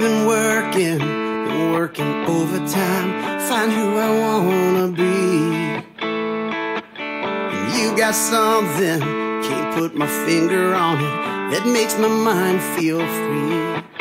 Been working, been working overtime. Find who I wanna be. And you got something, can't put my finger on it, that makes my mind feel free.